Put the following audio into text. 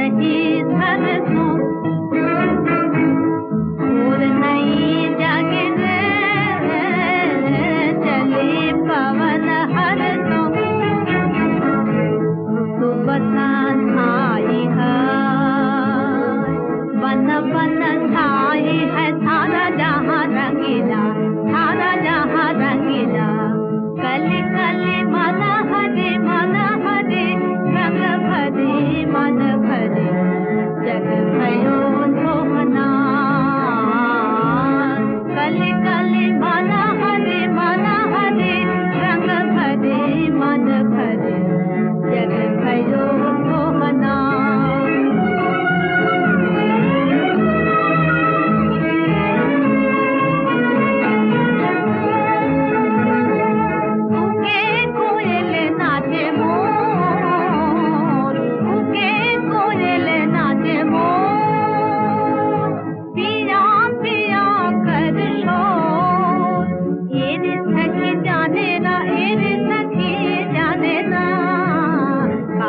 नगी पवन हर बन खाई है सारा जहाँ रंगीला।